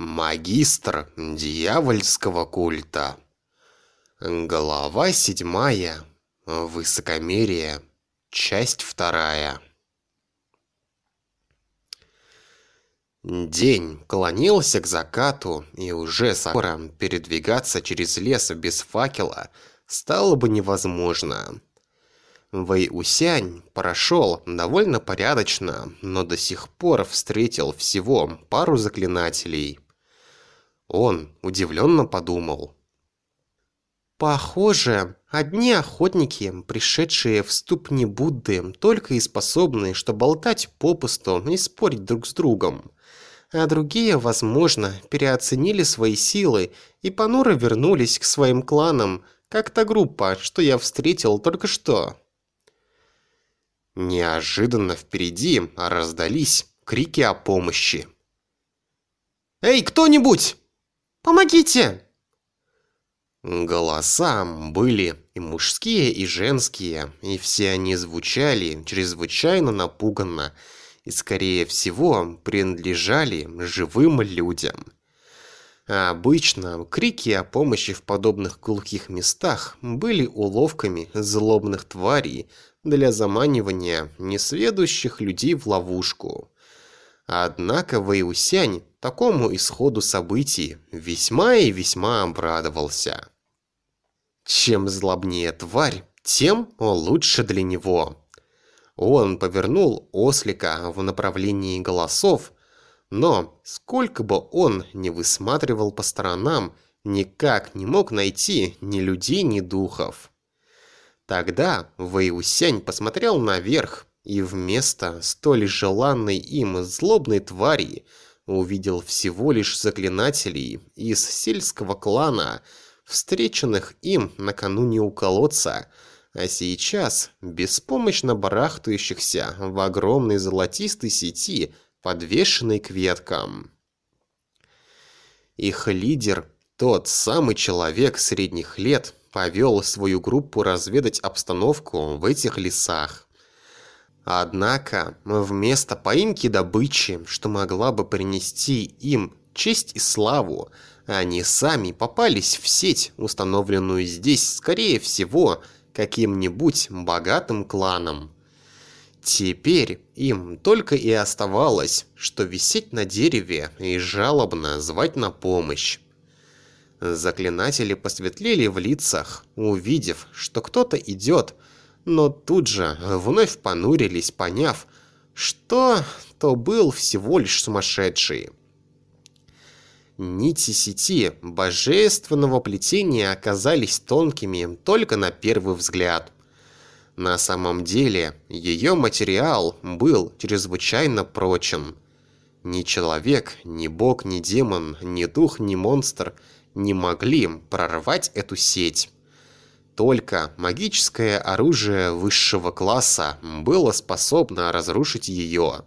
Магистр дьявольского культа. Глава седьмая. Высокомерие. Часть вторая. День клонился к закату, и уже скоро передвигаться через лес без факела стало бы невозможно. Вэй Усянь прошел довольно порядочно, но до сих пор встретил всего пару заклинателей – он удивленно подумал. Похоже, одни охотники, пришедшие в ступни Будды, только и способны, что болтать попусту и спорить друг с другом. А другие, возможно, переоценили свои силы и понуро вернулись к своим кланам, как та группа, что я встретил только что. Неожиданно впереди раздались крики о помощи. «Эй, кто-нибудь!» Помогите!» Голоса были и мужские, и женские, и все они звучали чрезвычайно напуганно и, скорее всего, принадлежали живым людям. А обычно крики о помощи в подобных глухих местах были уловками злобных тварей для заманивания несведущих людей в ловушку. Однако Вэйусянь такому исходу событий весьма и весьма обрадовался. Чем злобнее тварь, тем лучше для него. Он повернул ослика в направлении голосов, но сколько бы он ни высматривал по сторонам, никак не мог найти ни людей, ни духов. Тогда Вэйусянь посмотрел наверх и вместо столь желанной им злобной твари увидел всего лишь заклинателей из сельского клана, встреченных им накануне у колодца, а сейчас беспомощно барахтающихся в огромной золотистой сети, подвешенной к веткам. Их лидер, тот самый человек средних лет, повел свою группу разведать обстановку в этих лесах. Однако, вместо поимки добычи, что могла бы принести им честь и славу, они сами попались в сеть, установленную здесь, скорее всего, каким-нибудь богатым кланом. Теперь им только и оставалось, что висеть на дереве и жалобно звать на помощь. Заклинатели посветлели в лицах, увидев, что кто-то идет, но тут же вновь понурились, поняв, что то был всего лишь сумасшедший. Нити сети божественного плетения оказались тонкими только на первый взгляд. На самом деле, ее материал был чрезвычайно прочен. Ни человек, ни бог, ни демон, ни дух, ни монстр не могли прорвать эту сеть. Только магическое оружие высшего класса было способно разрушить ее.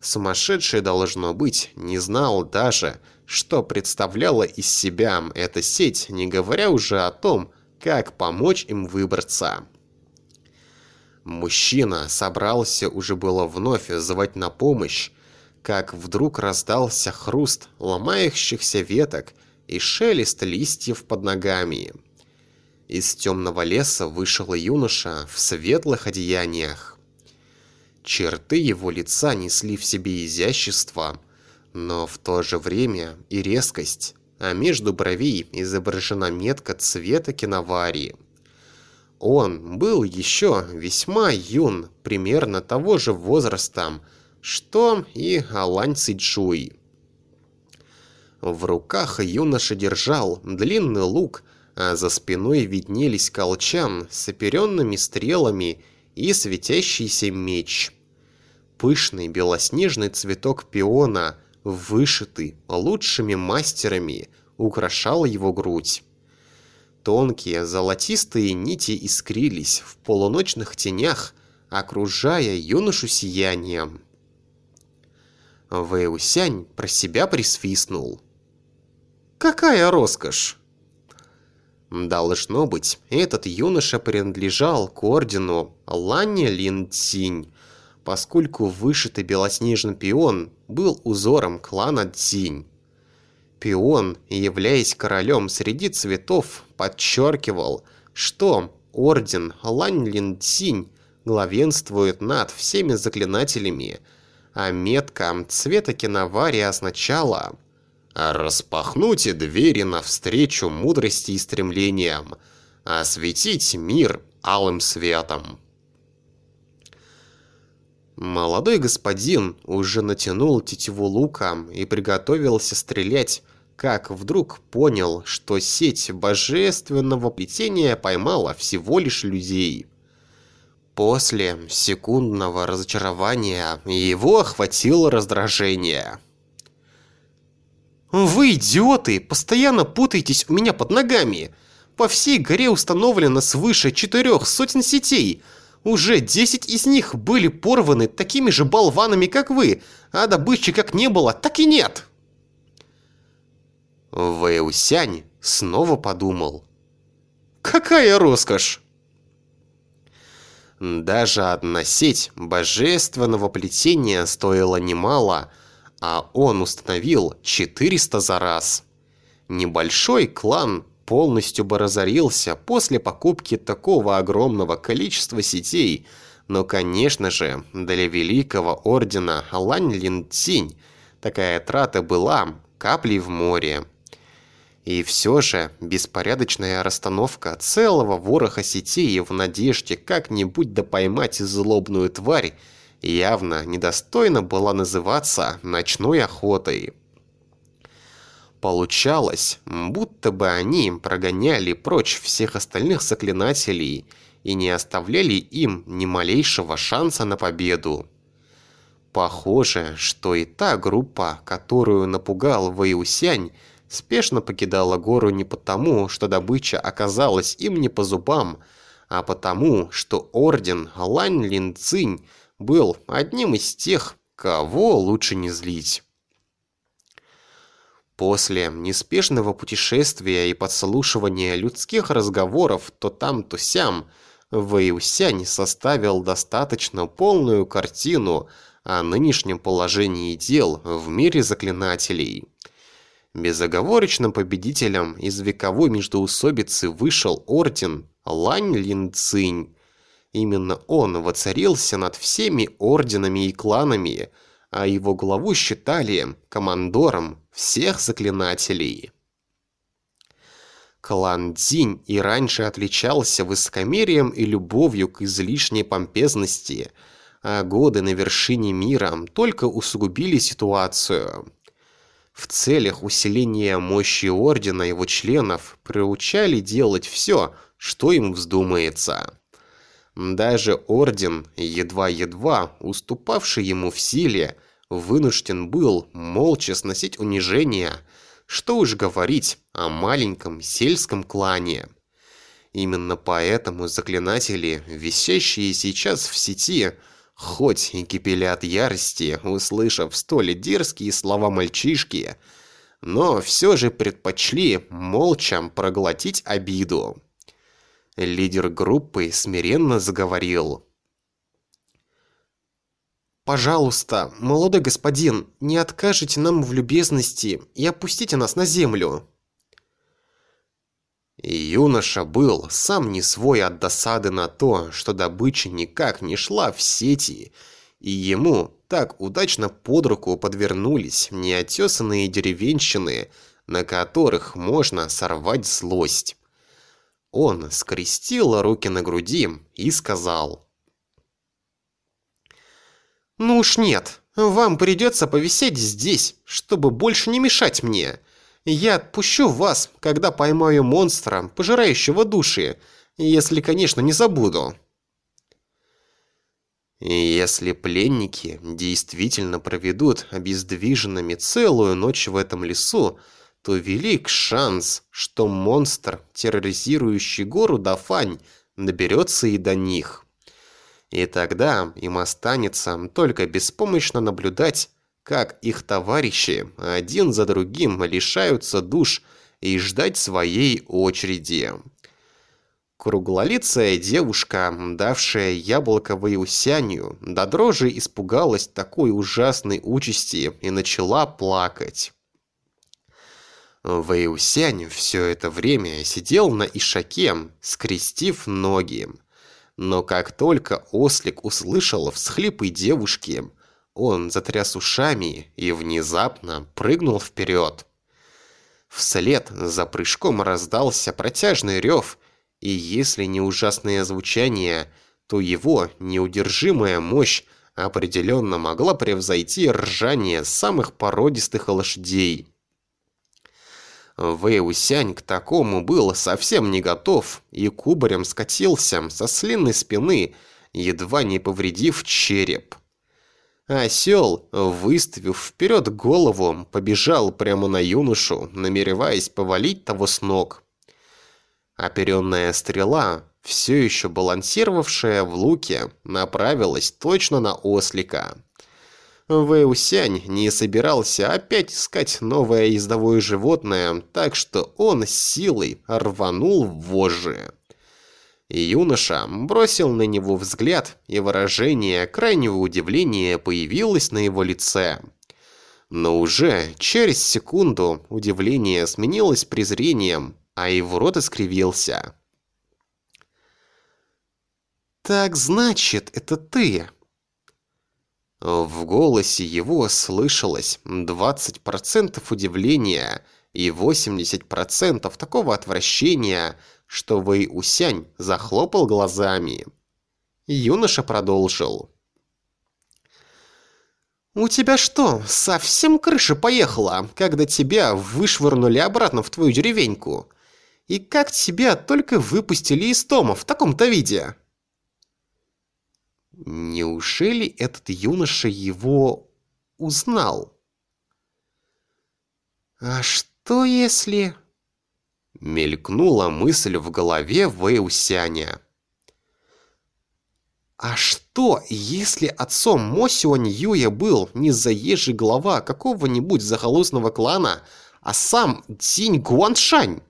Сумасшедший, должно быть, не знал даже, что представляла из себя эта сеть, не говоря уже о том, как помочь им выбраться. Мужчина собрался уже было вновь звать на помощь, как вдруг раздался хруст ломающихся веток и шелест листьев под ногами. Из темного леса вышел юноша в светлых одеяниях. Черты его лица несли в себе изящество, но в то же время и резкость, а между бровей изображена метка цвета киноварии. Он был еще весьма юн, примерно того же возраста, что и Алань Циджуй. В руках юноша держал длинный лук – а за спиной виднелись колчан с оперенными стрелами и светящийся меч. Пышный белоснежный цветок пиона, вышитый лучшими мастерами, украшал его грудь. Тонкие золотистые нити искрились в полуночных тенях, окружая юношу сиянием. Вэйусянь про себя присвистнул. «Какая роскошь!» Должно быть, этот юноша принадлежал к ордену Лин Цинь, поскольку вышитый белоснежный пион был узором клана Цинь. Пион, являясь королем среди цветов, подчеркивал, что орден Лань Лин Цинь главенствует над всеми заклинателями, а метка цвета киновари означала «распахнуть двери навстречу мудрости и стремлениям, осветить мир алым светом». Молодой господин уже натянул тетиву лука и приготовился стрелять, как вдруг понял, что сеть божественного плетения поймала всего лишь людей. После секундного разочарования его охватило раздражение. «Вы, идиоты, постоянно путаетесь у меня под ногами! По всей горе установлено свыше четырех сотен сетей!» Уже 10 из них были порваны такими же болванами, как вы, а добычи как не было, так и нет. Вэйусянь снова подумал. Какая роскошь! Даже одна сеть божественного плетения стоила немало, а он установил 400 за раз. Небольшой клан полностью бы разорился после покупки такого огромного количества сетей, но, конечно же, для великого ордена Лань Лин Цинь такая трата была каплей в море. И все же беспорядочная расстановка целого вороха сетей в надежде как-нибудь да поймать злобную тварь явно недостойна была называться ночной охотой. Получалось, будто бы они прогоняли прочь всех остальных заклинателей и не оставляли им ни малейшего шанса на победу. Похоже, что и та группа, которую напугал Вэйусянь, спешно покидала гору не потому, что добыча оказалась им не по зубам, а потому, что орден Лань Лин Цинь был одним из тех, кого лучше не злить. После неспешного путешествия и подслушивания людских разговоров то там, то сям, Вэйусянь составил достаточно полную картину о нынешнем положении дел в мире заклинателей. Безоговорочным победителем из вековой междоусобицы вышел орден Лань Лин Цинь. Именно он воцарился над всеми орденами и кланами, а его главу считали командором всех заклинателей. Клан Дзинь и раньше отличался высокомерием и любовью к излишней помпезности, а годы на вершине мира только усугубили ситуацию. В целях усиления мощи Ордена его членов приучали делать все, что им вздумается. Даже Орден, едва-едва уступавший ему в силе, вынужден был молча сносить унижение, что уж говорить о маленьком сельском клане. Именно поэтому заклинатели, висящие сейчас в сети, хоть и кипели от ярости, услышав столь дерзкие слова мальчишки, но все же предпочли молча проглотить обиду. Лидер группы смиренно заговорил. «Пожалуйста, молодой господин, не откажите нам в любезности и опустите нас на землю». юноша был сам не свой от досады на то, что добыча никак не шла в сети, и ему так удачно под руку подвернулись неотесанные деревенщины, на которых можно сорвать злость. Он скрестил руки на груди и сказал – «Ну уж нет, вам придется повисеть здесь, чтобы больше не мешать мне. Я отпущу вас, когда поймаю монстра, пожирающего души, если, конечно, не забуду». Если пленники действительно проведут обездвиженными целую ночь в этом лесу, то велик шанс, что монстр, терроризирующий гору Дафань, доберется и до них. И тогда им останется только беспомощно наблюдать, как их товарищи один за другим лишаются душ и ждать своей очереди. Круглолицая девушка, давшая яблоко Ваюсянию, до дрожи испугалась такой ужасной участи и начала плакать. Вэйусянь все это время сидел на ишаке, скрестив ноги. Но как только ослик услышал всхлипы девушки, он затряс ушами и внезапно прыгнул вперед. Вслед за прыжком раздался протяжный рев, и если не ужасное звучание, то его неудержимая мощь определенно могла превзойти ржание самых породистых лошадей. Вэй Усянь к такому был совсем не готов и кубарем скатился со слинной спины, едва не повредив череп. Осел, выставив вперед голову, побежал прямо на юношу, намереваясь повалить того с ног. Оперенная стрела, все еще балансировавшая в луке, направилась точно на ослика. Вэусянь не собирался опять искать новое ездовое животное, так что он силой рванул в вожжи. Юноша бросил на него взгляд, и выражение крайнего удивления появилось на его лице. Но уже через секунду удивление сменилось презрением, а его рот искривился. «Так значит, это ты!» В голосе его слышалось 20% удивления и 80% такого отвращения, что Вэй Усянь захлопал глазами. Юноша продолжил. «У тебя что, совсем крыша поехала, когда тебя вышвырнули обратно в твою деревеньку? И как тебя только выпустили из дома в таком-то виде?» Неужели этот юноша его узнал? «А что если...» Мелькнула мысль в голове Вэйусяня. А что, если отцом Мо Сюань Юя был не заезжий глава какого-нибудь захолустного клана, а сам Динь Гуаншань?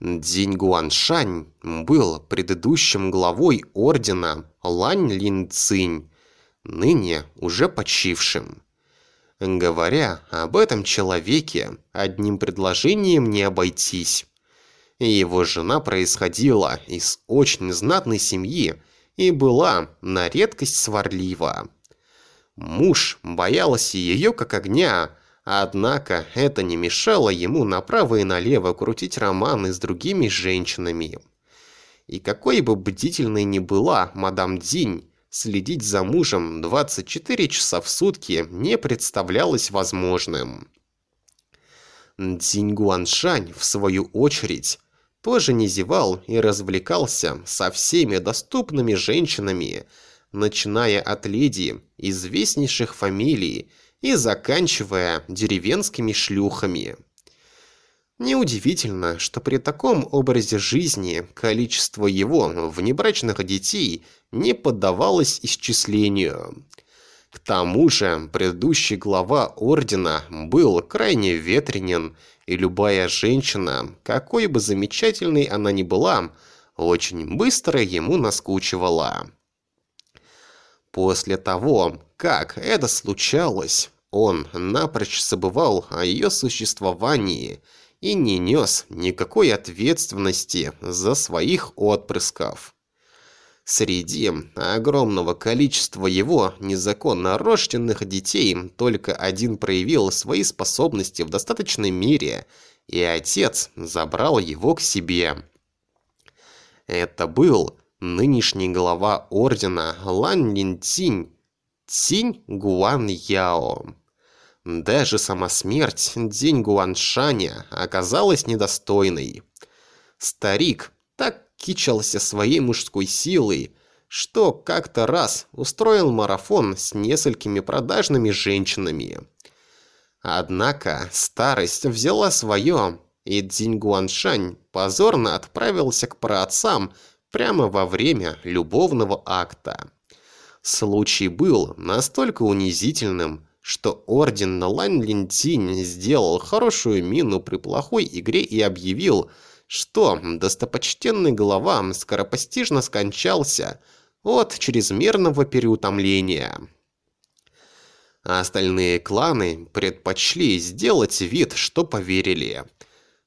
Динь Гуаншань был предыдущим главой ордена Лань Лин Цинь, ныне уже почившим. Говоря об этом человеке, одним предложением не обойтись. Его жена происходила из очень знатной семьи и была на редкость сварлива. Муж боялся ее как огня, однако это не мешало ему направо и налево крутить романы с другими женщинами. И какой бы бдительной ни была мадам Динь, следить за мужем 24 часа в сутки не представлялось возможным. Динь Гуаншань, в свою очередь, тоже не зевал и развлекался со всеми доступными женщинами, начиная от леди известнейших фамилий и заканчивая деревенскими шлюхами. Неудивительно, что при таком образе жизни количество его внебрачных детей не поддавалось исчислению. К тому же, предыдущий глава ордена был крайне ветренен, и любая женщина, какой бы замечательной она ни была, очень быстро ему наскучивала. После того, как это случалось, он напрочь забывал о ее существовании – и не нес никакой ответственности за своих отпрысков. Среди огромного количества его незаконно рожденных детей только один проявил свои способности в достаточной мере, и отец забрал его к себе. Это был нынешний глава ордена Лан Лин Цинь, Цинь Гуан Яо. Даже сама смерть День Гуаншаня оказалась недостойной. Старик так кичался своей мужской силой, что как-то раз устроил марафон с несколькими продажными женщинами. Однако старость взяла свое, и Дзинь Гуаншань позорно отправился к праотцам прямо во время любовного акта. Случай был настолько унизительным, что орден на Лань Линтинь сделал хорошую мину при плохой игре и объявил, что достопочтенный глава скоропостижно скончался от чрезмерного переутомления. остальные кланы предпочли сделать вид, что поверили.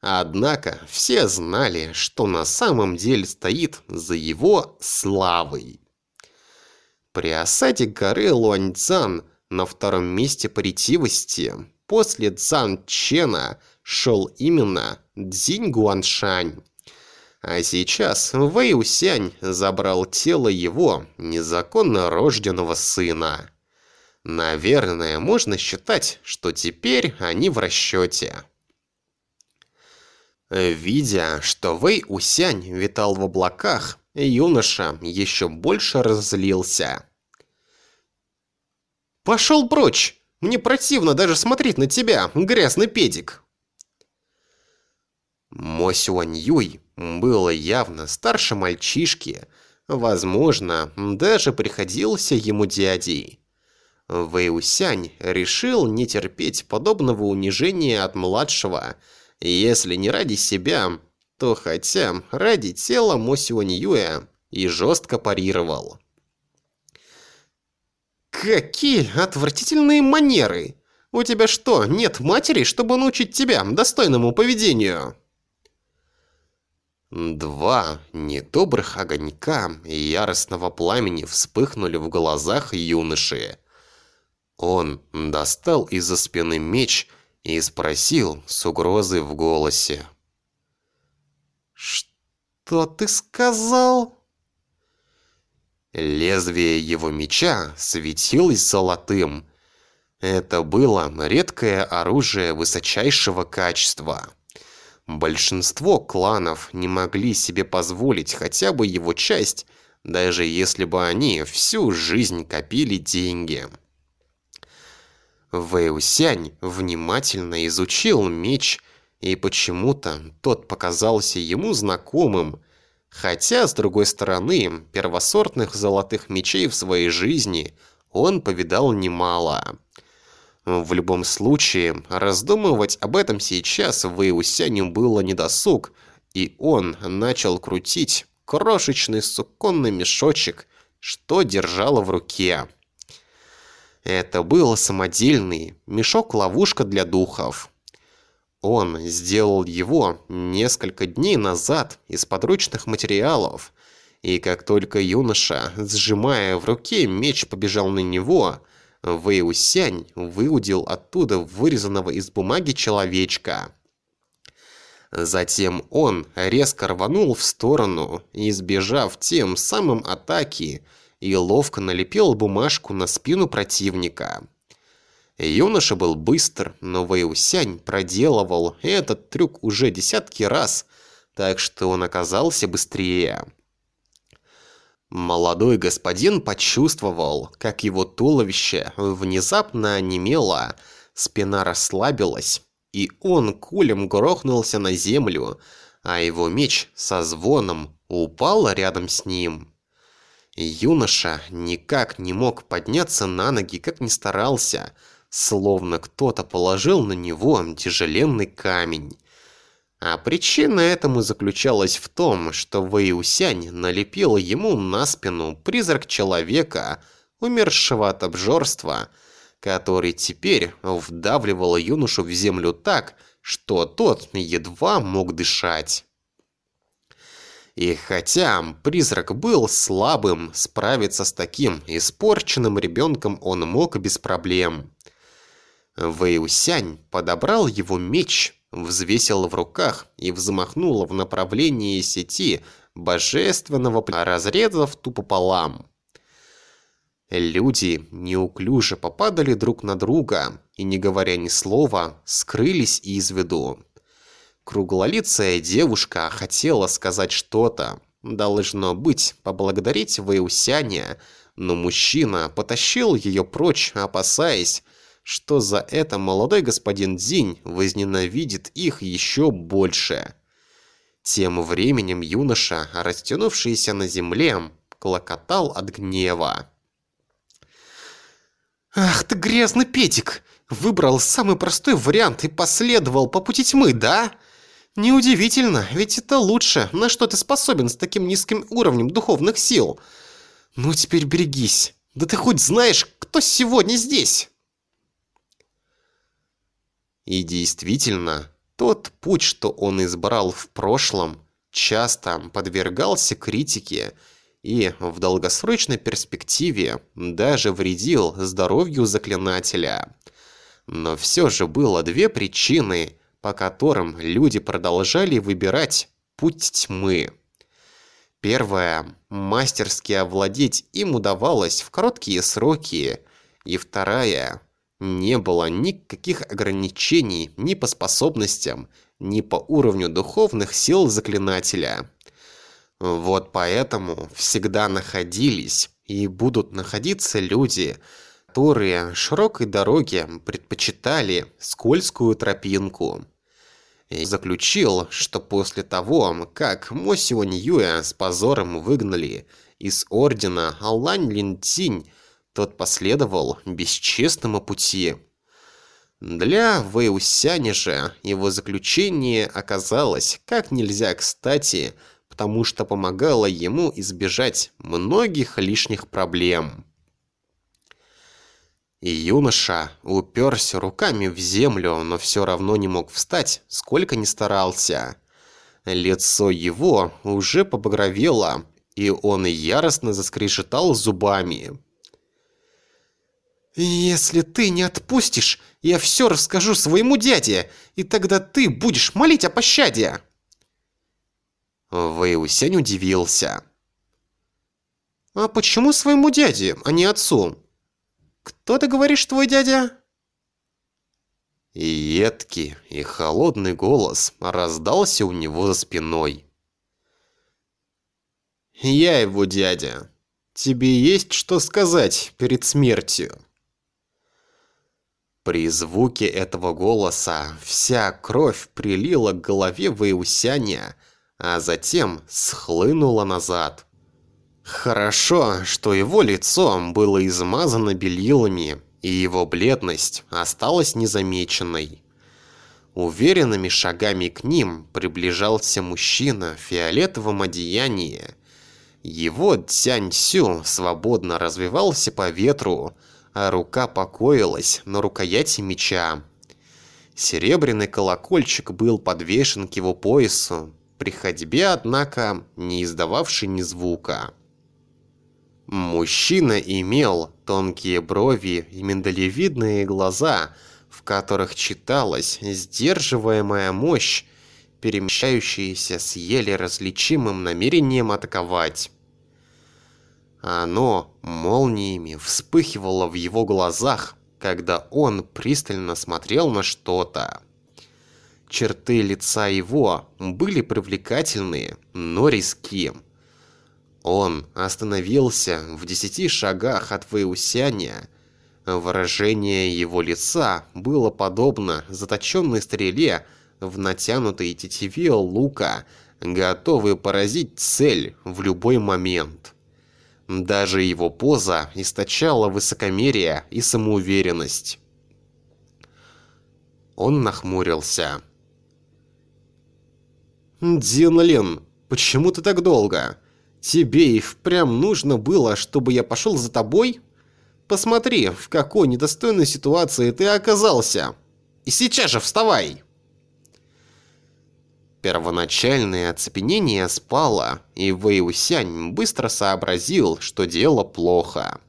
Однако все знали, что на самом деле стоит за его славой. При осаде горы Луаньцзан на втором месте по ретивости после Цзан Чена шел именно Цзинь Гуаншань. А сейчас Вэй Усянь забрал тело его незаконно рожденного сына. Наверное, можно считать, что теперь они в расчете. Видя, что Вэй Усянь витал в облаках, юноша еще больше разлился. «Пошел прочь! Мне противно даже смотреть на тебя, грязный педик!» Мо Сюань Юй был явно старше мальчишки, возможно, даже приходился ему дядей. Вэй Усянь решил не терпеть подобного унижения от младшего, если не ради себя, то хотя ради тела Мо Сюань Юя и жестко парировал. Какие отвратительные манеры! У тебя что, нет матери, чтобы научить тебя достойному поведению? Два недобрых огонька яростного пламени вспыхнули в глазах юноши. Он достал из-за спины меч и спросил с угрозой в голосе. «Что ты сказал?» Лезвие его меча светилось золотым. Это было редкое оружие высочайшего качества. Большинство кланов не могли себе позволить хотя бы его часть, даже если бы они всю жизнь копили деньги. Вэйусянь внимательно изучил меч, и почему-то тот показался ему знакомым – Хотя, с другой стороны, первосортных золотых мечей в своей жизни он повидал немало. В любом случае, раздумывать об этом сейчас Вэйусяню было недосуг, и он начал крутить крошечный суконный мешочек, что держало в руке. Это был самодельный мешок-ловушка для духов. Он сделал его несколько дней назад из подручных материалов, и как только юноша, сжимая в руке меч, побежал на него, Вэй Усянь выудил оттуда вырезанного из бумаги человечка. Затем он резко рванул в сторону, избежав тем самым атаки, и ловко налепил бумажку на спину противника. Юноша был быстр, но Вэйусянь проделывал этот трюк уже десятки раз, так что он оказался быстрее. Молодой господин почувствовал, как его туловище внезапно онемело, спина расслабилась, и он кулем грохнулся на землю, а его меч со звоном упал рядом с ним. Юноша никак не мог подняться на ноги, как ни старался, словно кто-то положил на него тяжеленный камень. А причина этому заключалась в том, что Вэйусянь налепил ему на спину призрак человека, умершего от обжорства, который теперь вдавливал юношу в землю так, что тот едва мог дышать. И хотя призрак был слабым, справиться с таким испорченным ребенком он мог без проблем. Вэйусянь подобрал его меч, взвесил в руках и взмахнул в направлении сети божественного разрезав тупо пополам. Люди неуклюже попадали друг на друга и, не говоря ни слова, скрылись из виду. Круглолицая девушка хотела сказать что-то, должно быть, поблагодарить Вэйусяня, но мужчина потащил ее прочь, опасаясь, что за это молодой господин Дзинь возненавидит их еще больше. Тем временем юноша, растянувшийся на земле, клокотал от гнева. «Ах ты грязный педик! Выбрал самый простой вариант и последовал по пути тьмы, да? Неудивительно, ведь это лучше, на что ты способен с таким низким уровнем духовных сил. Ну теперь берегись. Да ты хоть знаешь, кто сегодня здесь?» И действительно, тот путь, что он избрал в прошлом, часто подвергался критике и в долгосрочной перспективе даже вредил здоровью заклинателя. Но все же было две причины, по которым люди продолжали выбирать путь тьмы. Первое. Мастерски овладеть им удавалось в короткие сроки. И вторая. Не было никаких ограничений ни по способностям, ни по уровню духовных сил заклинателя. Вот поэтому всегда находились и будут находиться люди, которые широкой дороге предпочитали скользкую тропинку. И заключил, что после того, как Мо Сюань Юя с позором выгнали из ордена Алань Лин Цинь, тот последовал бесчестному пути. Для Вэйусяня же его заключение оказалось как нельзя кстати, потому что помогало ему избежать многих лишних проблем. И юноша уперся руками в землю, но все равно не мог встать, сколько ни старался. Лицо его уже побагровело, и он яростно заскрежетал зубами. «Если ты не отпустишь, я все расскажу своему дяде, и тогда ты будешь молить о пощаде!» Вэйусянь удивился. «А почему своему дяде, а не отцу? Кто ты говоришь, твой дядя?» И едкий и холодный голос раздался у него за спиной. «Я его дядя. Тебе есть что сказать перед смертью?» При звуке этого голоса вся кровь прилила к голове Вэйусяня, а затем схлынула назад. Хорошо, что его лицо было измазано белилами, и его бледность осталась незамеченной. Уверенными шагами к ним приближался мужчина в фиолетовом одеянии. Его Цянь-Сю свободно развивался по ветру, а рука покоилась на рукояти меча. Серебряный колокольчик был подвешен к его поясу, при ходьбе, однако, не издававший ни звука. Мужчина имел тонкие брови и миндалевидные глаза, в которых читалась сдерживаемая мощь, перемещающаяся с еле различимым намерением атаковать. Оно молниями вспыхивало в его глазах, когда он пристально смотрел на что-то. Черты лица его были привлекательные, но риски. Он остановился в десяти шагах от Вэйусяня. Выражение его лица было подобно заточенной стреле в натянутой тетиве лука, готовой поразить цель в любой момент. Даже его поза источала высокомерие и самоуверенность. Он нахмурился. «Дин почему ты так долго? Тебе и впрямь нужно было, чтобы я пошел за тобой? Посмотри, в какой недостойной ситуации ты оказался. И сейчас же вставай!» Первоначальное оцепенение спало, и Вэй Усянь быстро сообразил, что дело плохо.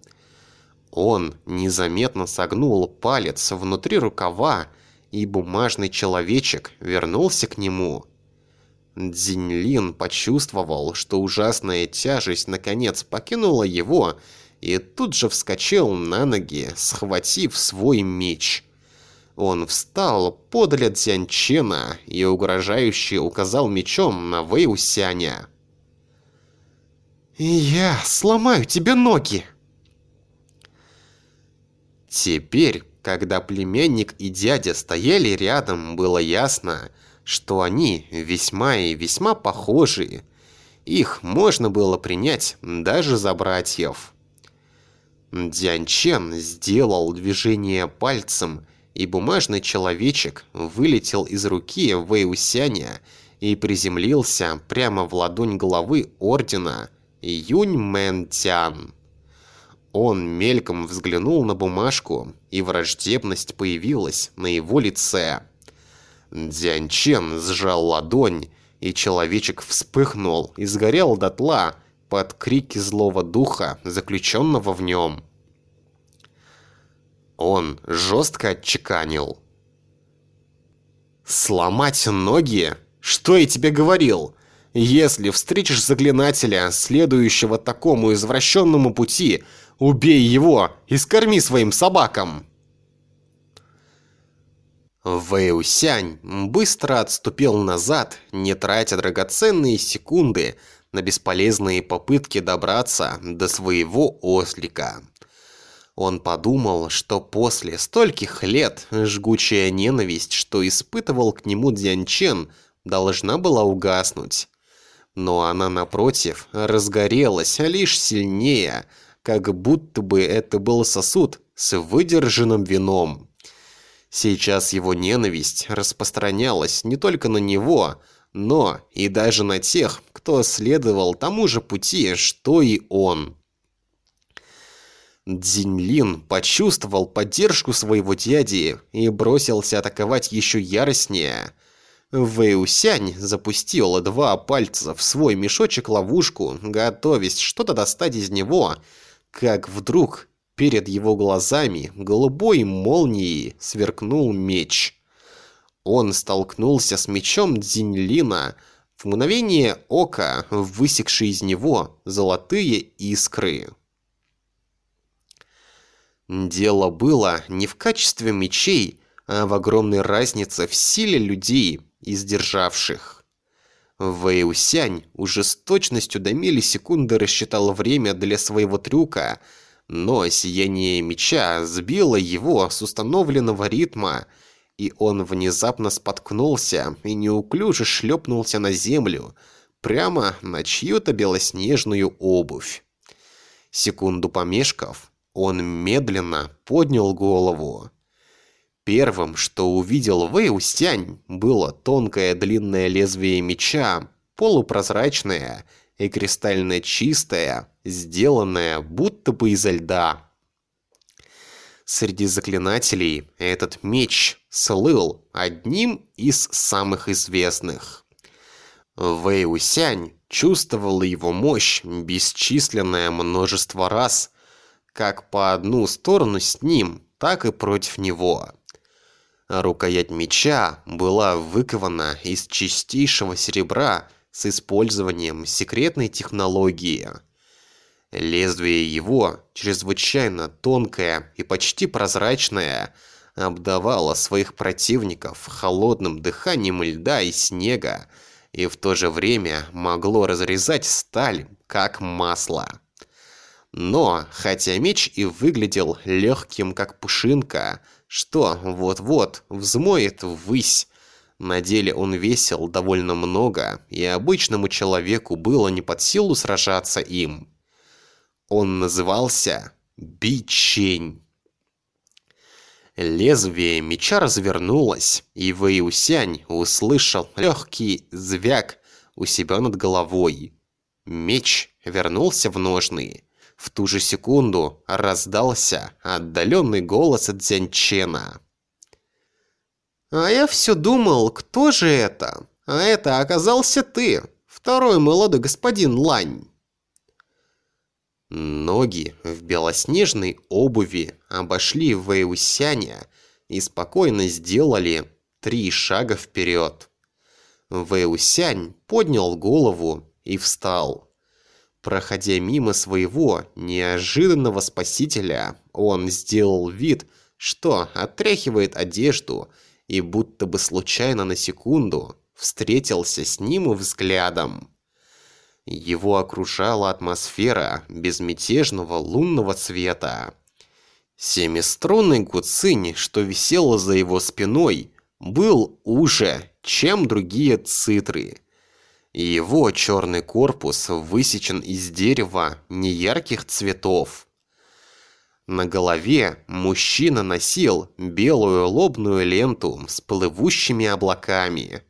Он незаметно согнул палец внутри рукава, и бумажный человечек вернулся к нему. Дзиньлин почувствовал, что ужасная тяжесть наконец покинула его, и тут же вскочил на ноги, схватив свой меч – он встал подле Дзянчена и угрожающе указал мечом на Вэйусяня. «Я сломаю тебе ноги!» Теперь, когда племянник и дядя стояли рядом, было ясно, что они весьма и весьма похожи. Их можно было принять даже за братьев. Дянь сделал движение пальцем, и бумажный человечек вылетел из руки Вэйусяня и приземлился прямо в ладонь главы ордена Юнь Мэн Тян. Он мельком взглянул на бумажку, и враждебность появилась на его лице. Дзянь Чен сжал ладонь, и человечек вспыхнул и сгорел дотла под крики злого духа, заключенного в нем. Он жестко отчеканил. «Сломать ноги? Что я тебе говорил? Если встретишь заклинателя, следующего такому извращенному пути, убей его и скорми своим собакам!» Вэйусянь быстро отступил назад, не тратя драгоценные секунды на бесполезные попытки добраться до своего ослика. Он подумал, что после стольких лет жгучая ненависть, что испытывал к нему Дзянчен, должна была угаснуть. Но она, напротив, разгорелась лишь сильнее, как будто бы это был сосуд с выдержанным вином. Сейчас его ненависть распространялась не только на него, но и даже на тех, кто следовал тому же пути, что и он. Дзиньлин почувствовал поддержку своего дяди и бросился атаковать еще яростнее. Вэйусянь запустил два пальца в свой мешочек-ловушку, готовясь что-то достать из него, как вдруг перед его глазами голубой молнией сверкнул меч. Он столкнулся с мечом Дзиньлина, в мгновение ока высекшие из него золотые искры. Дело было не в качестве мечей, а в огромной разнице в силе людей, издержавших. Вэйусянь уже с точностью до миллисекунды рассчитал время для своего трюка, но сияние меча сбило его с установленного ритма, и он внезапно споткнулся и неуклюже шлепнулся на землю, прямо на чью-то белоснежную обувь. Секунду помешков, он медленно поднял голову. Первым, что увидел Вэй Устянь, было тонкое длинное лезвие меча, полупрозрачное и кристально чистое, сделанное будто бы изо льда. Среди заклинателей этот меч слыл одним из самых известных. Вэй Усянь чувствовал его мощь бесчисленное множество раз, как по одну сторону с ним, так и против него. Рукоять меча была выкована из чистейшего серебра с использованием секретной технологии. Лезвие его, чрезвычайно тонкое и почти прозрачное, обдавало своих противников холодным дыханием льда и снега, и в то же время могло разрезать сталь, как масло. Но, хотя меч и выглядел легким, как пушинка, что вот-вот взмоет ввысь, на деле он весил довольно много, и обычному человеку было не под силу сражаться им. Он назывался Бичень. Лезвие меча развернулось, и Вэйусянь услышал легкий звяк у себя над головой. Меч вернулся в ножны. В ту же секунду раздался отдаленный голос от Дзянчена. «А я все думал, кто же это? А это оказался ты, второй молодой господин Лань». Ноги в белоснежной обуви обошли Вэйусяня и спокойно сделали три шага вперед. Вэйусянь поднял голову и встал. Проходя мимо своего неожиданного спасителя, он сделал вид, что отряхивает одежду и будто бы случайно на секунду встретился с ним взглядом. Его окружала атмосфера безмятежного лунного цвета. Семиструнный гуцинь, что висел за его спиной, был уже, чем другие цитры – его черный корпус высечен из дерева неярких цветов. На голове мужчина носил белую лобную ленту с плывущими облаками.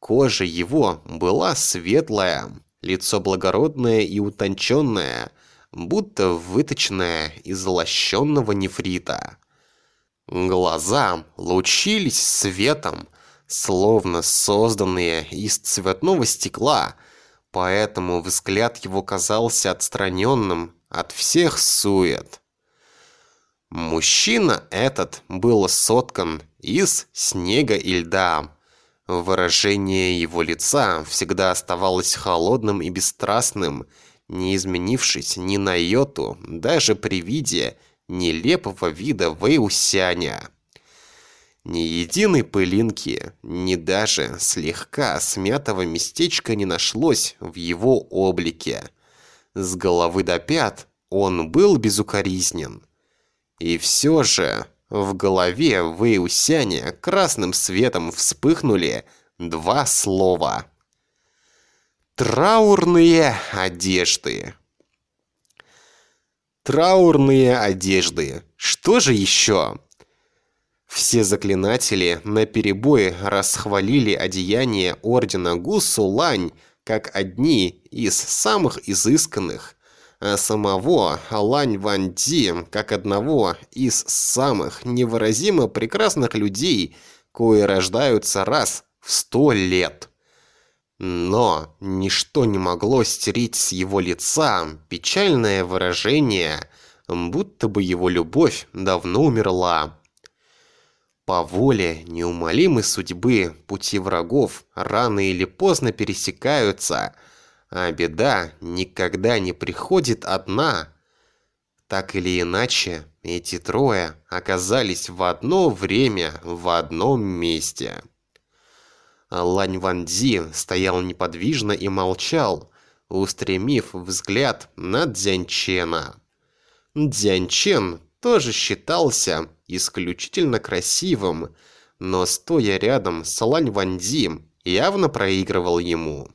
Кожа его была светлая, лицо благородное и утонченное, будто выточенная из лощенного нефрита. Глаза лучились светом, словно созданные из цветного стекла, поэтому взгляд его казался отстраненным от всех сует. Мужчина этот был соткан из снега и льда. Выражение его лица всегда оставалось холодным и бесстрастным, не изменившись ни на йоту, даже при виде нелепого вида Вэйусяня. Ни единой пылинки, ни даже слегка смятого местечка не нашлось в его облике. С головы до пят он был безукоризнен. И все же в голове Вэйусяня красным светом вспыхнули два слова. Траурные одежды. Траурные одежды. Что же еще? Все заклинатели наперебой расхвалили одеяние ордена Гусулань как одни из самых изысканных, самого Лань Ванди как одного из самых невыразимо прекрасных людей, кои рождаются раз в сто лет. Но ничто не могло стереть с его лица печальное выражение, будто бы его любовь давно умерла. По воле неумолимой судьбы пути врагов рано или поздно пересекаются, а беда никогда не приходит одна. Так или иначе, эти трое оказались в одно время в одном месте. Лань Ванзи стоял неподвижно и молчал, устремив взгляд на Дзянчена. Дзянчен тоже считался исключительно красивым, но стоя рядом с Лань Ванди, явно проигрывал ему.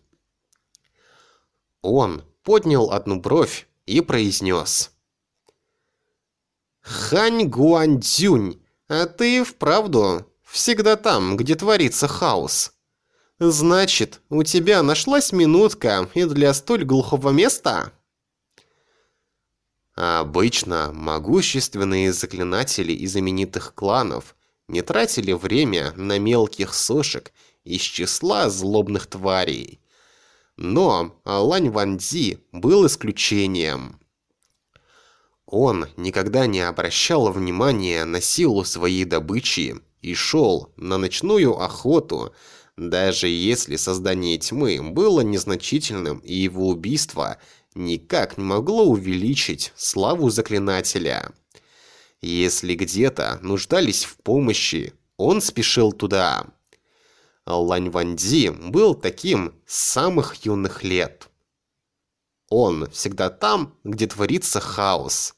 Он поднял одну бровь и произнес. «Хань Гуандзюнь, а ты вправду всегда там, где творится хаос. Значит, у тебя нашлась минутка и для столь глухого места?» обычно могущественные заклинатели из знаменитых кланов не тратили время на мелких сошек из числа злобных тварей. Но Лань Ванзи был исключением. Он никогда не обращал внимания на силу своей добычи и шел на ночную охоту, даже если создание тьмы было незначительным и его убийство никак не могло увеличить славу заклинателя. Если где-то нуждались в помощи, он спешил туда. Лань Ванди был таким с самых юных лет. Он всегда там, где творится хаос.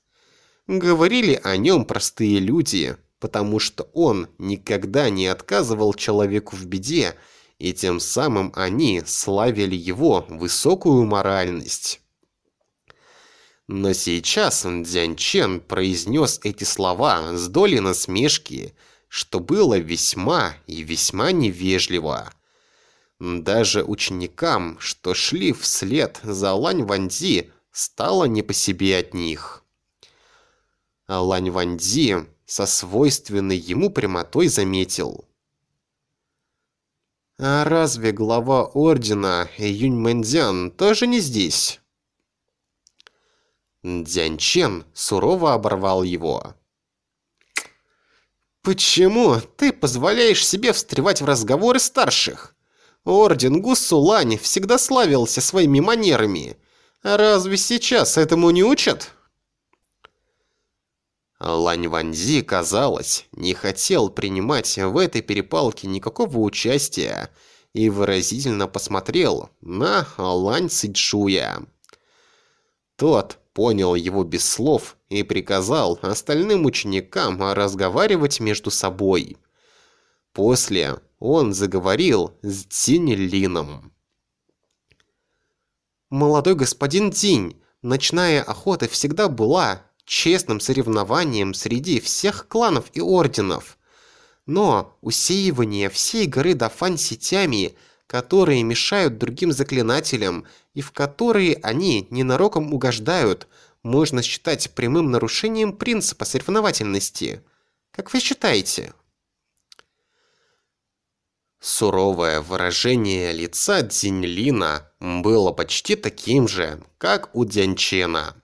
Говорили о нем простые люди, потому что он никогда не отказывал человеку в беде, и тем самым они славили его высокую моральность. Но сейчас Дзянь Чен произнес эти слова с долей насмешки, что было весьма и весьма невежливо. Даже ученикам, что шли вслед за Лань Ванзи, стало не по себе от них. А Лань Ванзи со свойственной ему прямотой заметил. «А разве глава ордена Юнь Мэнзян тоже не здесь?» Дзянь Чен сурово оборвал его. «Почему ты позволяешь себе встревать в разговоры старших? Орден Гуссулань всегда славился своими манерами. Разве сейчас этому не учат?» Лань Ванзи, казалось, не хотел принимать в этой перепалке никакого участия и выразительно посмотрел на Лань Цичуя. Тот понял его без слов и приказал остальным ученикам разговаривать между собой. После он заговорил с Цинь «Молодой господин Динь, ночная охота всегда была честным соревнованием среди всех кланов и орденов. Но усеивание всей горы Дафань сетями – которые мешают другим заклинателям и в которые они ненароком угождают, можно считать прямым нарушением принципа соревновательности. Как вы считаете? Суровое выражение лица Дзиньлина было почти таким же, как у Дянчена.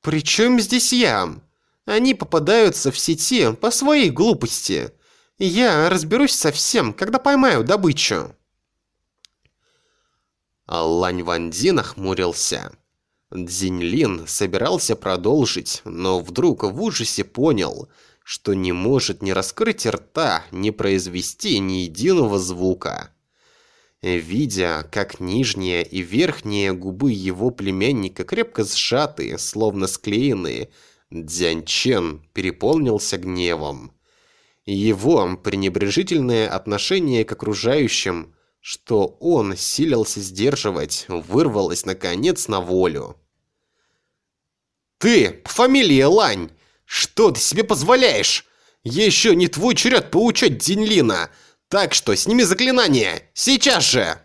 «При чем здесь я? Они попадаются в сети по своей глупости. Я разберусь со всем, когда поймаю добычу». Лань Ванди нахмурился. Дзиньлин собирался продолжить, но вдруг в ужасе понял, что не может ни раскрыть рта, ни произвести ни единого звука. Видя, как нижняя и верхняя губы его племянника крепко сжаты, словно склеенные, Дзянь Чен переполнился гневом. Его пренебрежительное отношение к окружающим что он силился сдерживать, вырвалось наконец на волю. «Ты, фамилия Лань, что ты себе позволяешь? Еще не твой черед поучать Динлина, так что сними заклинание, сейчас же!»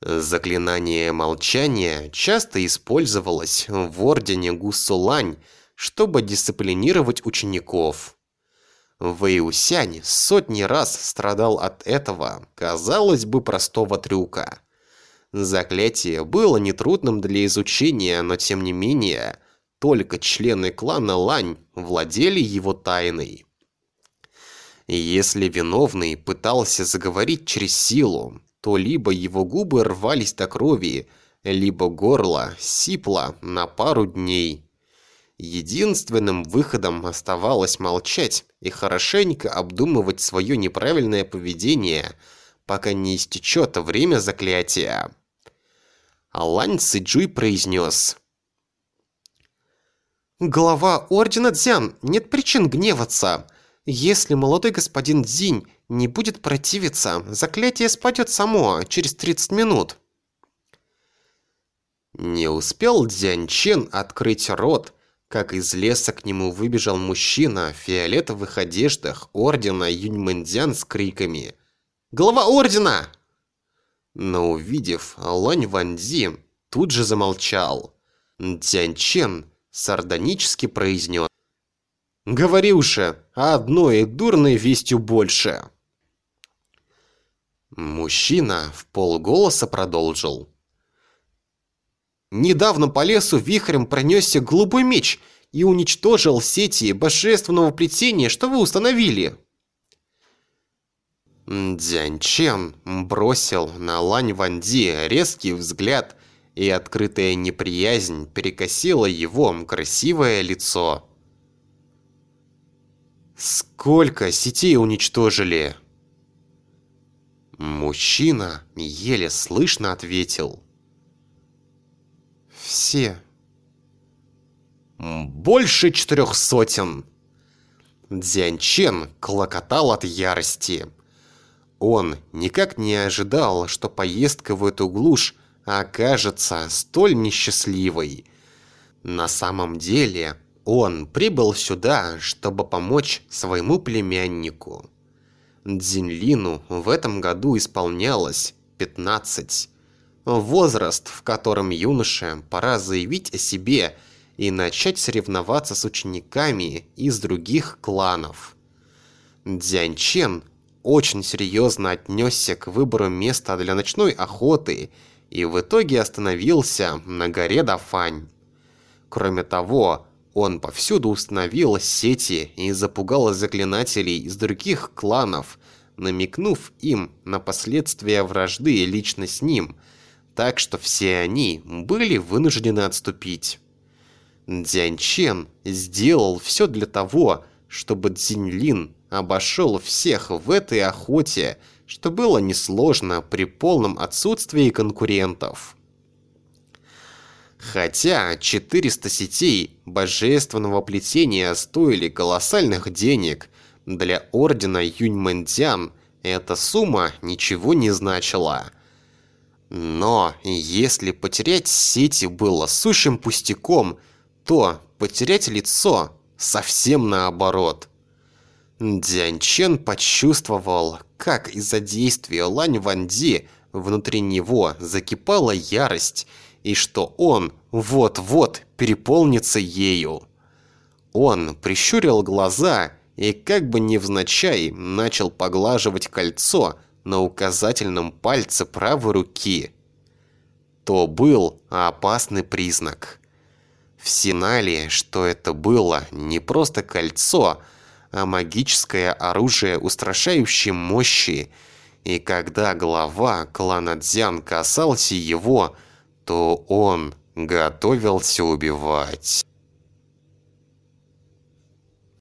Заклинание молчания часто использовалось в Ордене Гусулань, чтобы дисциплинировать учеников. Вэйусянь сотни раз страдал от этого, казалось бы, простого трюка. Заклятие было нетрудным для изучения, но тем не менее, только члены клана Лань владели его тайной. Если виновный пытался заговорить через силу, то либо его губы рвались до крови, либо горло сипло на пару дней. Единственным выходом оставалось молчать и хорошенько обдумывать свое неправильное поведение, пока не истечет время заклятия. Алань Цзюй произнес. «Глава Ордена Дзян, нет причин гневаться. Если молодой господин Дзинь не будет противиться, заклятие спадет само через 30 минут». Не успел Дзянь Чен открыть рот, как из леса к нему выбежал мужчина в фиолетовых одеждах ордена Юньмэндзян с криками «Глава ордена!». Но увидев Лань Ванзи, тут же замолчал. Дзянь Чен сардонически произнес «Говори уже, одной дурной вестью больше!» Мужчина в полголоса продолжил. Недавно по лесу вихрем пронесся голубой меч и уничтожил сети божественного плетения, что вы установили. Дзянь бросил на Лань Ванди резкий взгляд, и открытая неприязнь перекосила его красивое лицо. «Сколько сетей уничтожили?» Мужчина еле слышно ответил все. Больше четырех сотен. Дзянь Чен клокотал от ярости. Он никак не ожидал, что поездка в эту глушь окажется столь несчастливой. На самом деле, он прибыл сюда, чтобы помочь своему племяннику. Дзинлину в этом году исполнялось 15. Возраст, в котором юноше пора заявить о себе и начать соревноваться с учениками из других кланов. Дзянь Чен очень серьезно отнесся к выбору места для ночной охоты и в итоге остановился на горе Дафань. Кроме того, он повсюду установил сети и запугал заклинателей из других кланов, намекнув им на последствия вражды лично с ним – так что все они были вынуждены отступить. Дзянь Чен сделал все для того, чтобы Цзиньлин обошел всех в этой охоте, что было несложно при полном отсутствии конкурентов. Хотя 400 сетей божественного плетения стоили колоссальных денег, для ордена Юньмэнцзян эта сумма ничего не значила – но если потерять сети было сущим пустяком, то потерять лицо совсем наоборот. Дзянь Чен почувствовал, как из-за действия Лань Ванди внутри него закипала ярость, и что он вот-вот переполнится ею. Он прищурил глаза и как бы невзначай начал поглаживать кольцо на указательном пальце правой руки. То был опасный признак. Все знали, что это было не просто кольцо, а магическое оружие устрашающей мощи, и когда глава клана Дзян касался его, то он готовился убивать.